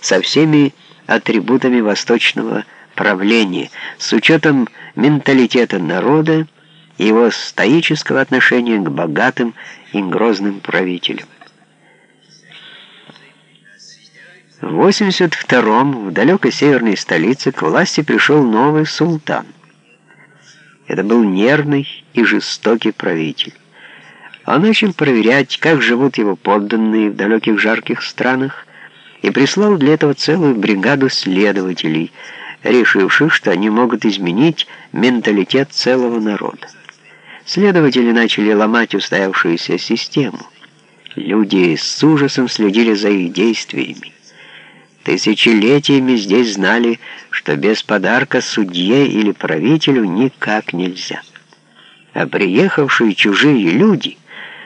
со всеми атрибутами восточного правления, с учетом менталитета народа и его стоического отношения к богатым и грозным правителям. В 82-м в далекой северной столице к власти пришел новый султан. Это был нервный и жестокий правитель. Он начал проверять, как живут его подданные в далеких жарких странах, и прислал для этого целую бригаду следователей, решивших, что они могут изменить менталитет целого народа. Следователи начали ломать устоявшуюся систему. Люди с ужасом следили за их действиями. Тысячелетиями здесь знали, что без подарка судье или правителю никак нельзя. А приехавшие чужие люди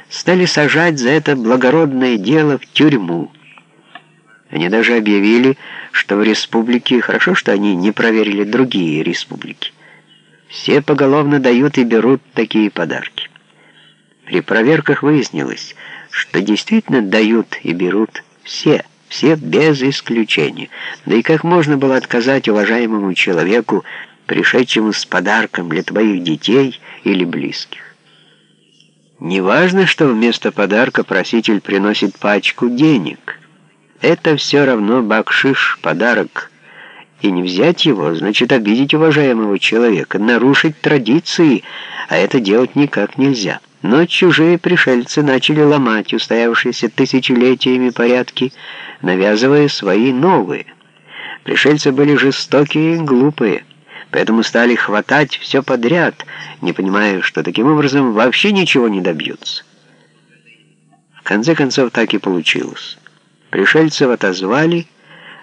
стали сажать за это благородное дело в тюрьму. Они даже объявили, что в республике, хорошо, что они не проверили другие республики, все поголовно дают и берут такие подарки. При проверках выяснилось, что действительно дают и берут все – все без исключения. Да и как можно было отказать уважаемому человеку, пришедшему с подарком для твоих детей или близких? Неважно, что вместо подарка проситель приносит пачку денег. Это все равно бакшиш, подарок. И не взять его, значит обидеть уважаемого человека, нарушить традиции, а это делать никак нельзя. Но чужие пришельцы начали ломать устоявшиеся тысячелетиями порядки, навязывая свои новые. Пришельцы были жестокие и глупые, поэтому стали хватать все подряд, не понимая, что таким образом вообще ничего не добьются. В конце концов так и получилось. Пришельцев отозвали,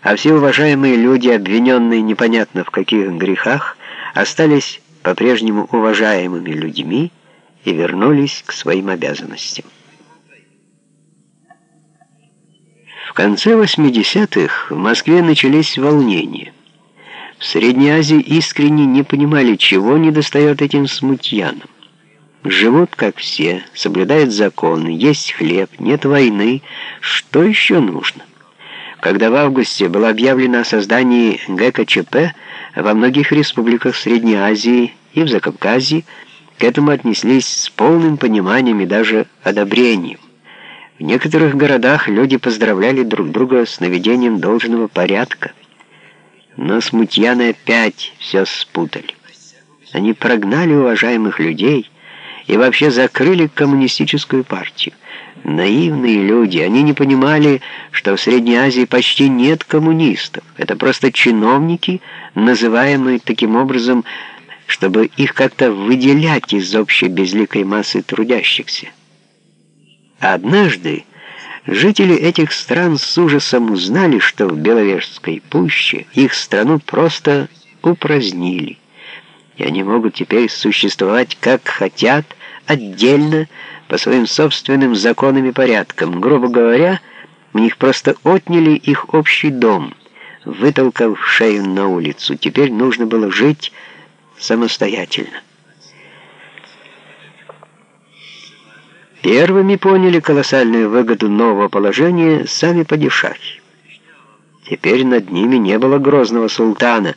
а все уважаемые люди, обвиненные непонятно в каких грехах, остались по-прежнему уважаемыми людьми, и вернулись к своим обязанностям. В конце 80-х в Москве начались волнения. В Средней Азии искренне не понимали, чего недостает этим смутьянам. Живут, как все, соблюдают законы, есть хлеб, нет войны. Что еще нужно? Когда в августе было объявлено о создании ГКЧП, во многих республиках Средней Азии и в Закавказье к этому отнеслись с полным пониманием и даже одобрением. В некоторых городах люди поздравляли друг друга с наведением должного порядка. Но смутьяны опять все спутали. Они прогнали уважаемых людей и вообще закрыли коммунистическую партию. Наивные люди, они не понимали, что в Средней Азии почти нет коммунистов. Это просто чиновники, называемые таким образом чтобы их как-то выделять из общей безликой массы трудящихся. Однажды жители этих стран с ужасом узнали, что в Беловежской пуще их страну просто упразднили, и они могут теперь существовать как хотят, отдельно, по своим собственным законам и порядкам. Грубо говоря, у них просто отняли их общий дом, вытолкав шею на улицу. Теперь нужно было жить самостоятельно. Первыми поняли колоссальную выгоду нового положения сами падишахи. Теперь над ними не было грозного султана,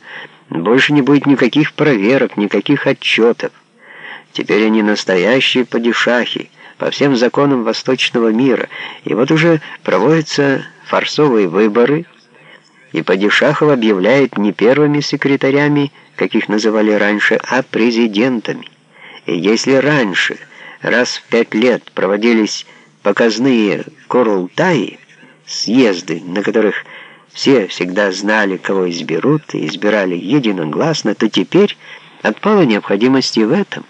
больше не будет никаких проверок, никаких отчетов. Теперь они настоящие падишахи, по всем законам восточного мира, и вот уже проводятся форсовые выборы, и Падишахов объявляет не первыми секретарями, каких называли раньше, а президентами. И если раньше раз в пять лет проводились показные корултаи, съезды, на которых все всегда знали, кого изберут, и избирали единогласно, то теперь отпала необходимость и в этом.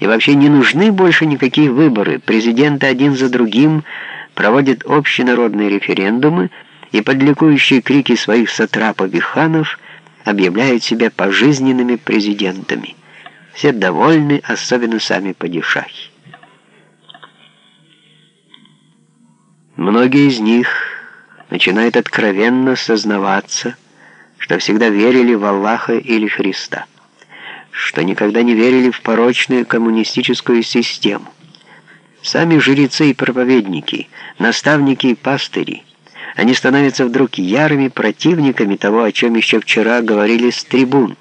И вообще не нужны больше никакие выборы. Президенты один за другим проводят общенародные референдумы, и под ликующие крики своих сатрапов и ханов объявляют себя пожизненными президентами. Все довольны, особенно сами падишахи. Многие из них начинают откровенно сознаваться, что всегда верили в Аллаха или Христа, что никогда не верили в порочную коммунистическую систему. Сами жрецы и проповедники, наставники и пастыри – Они становятся вдруг ярыми противниками того, о чем еще вчера говорили с трибун.